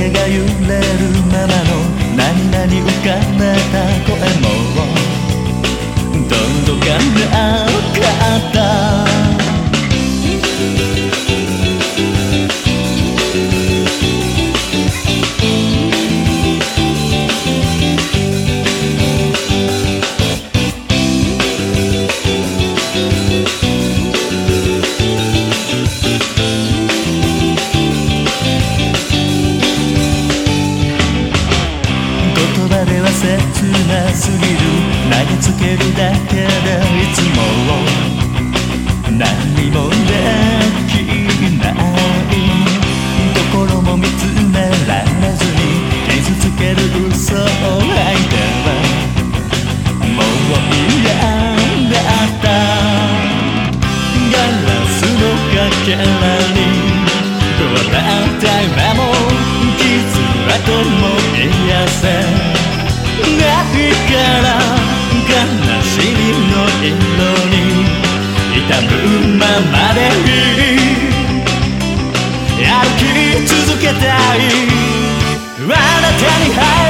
影が揺れるままの何々浮かべた声も。どんどん噛んであった。切なすぎる。投げつけるだけでいつも何もできない。ところも見つめられずに傷つける嘘を吐いては。もう嫌だった。ガラスのかけ色に痛むままで歩き続けたい。あなたに入る。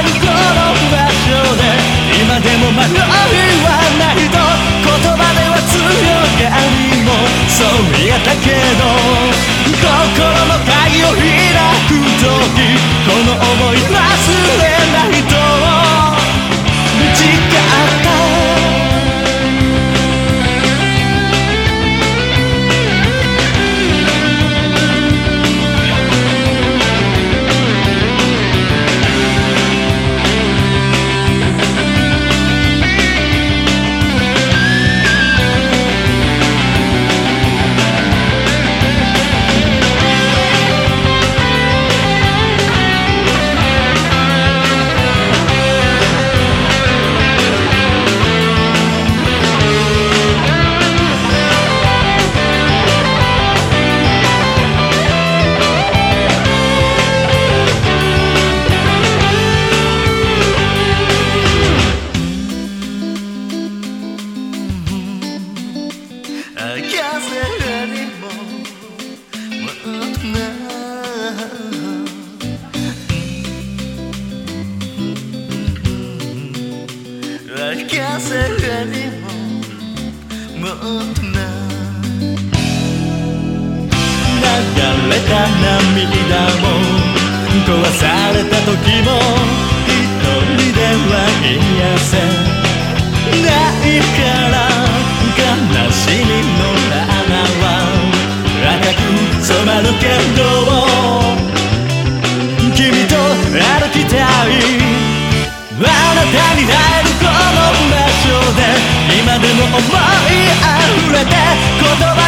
っとな流れた涙も壊された時も一人では癒せないから悲しみの花は赤く染まるけど君と歩きたいあなたに会えるこの場所で今でも思い溢て言葉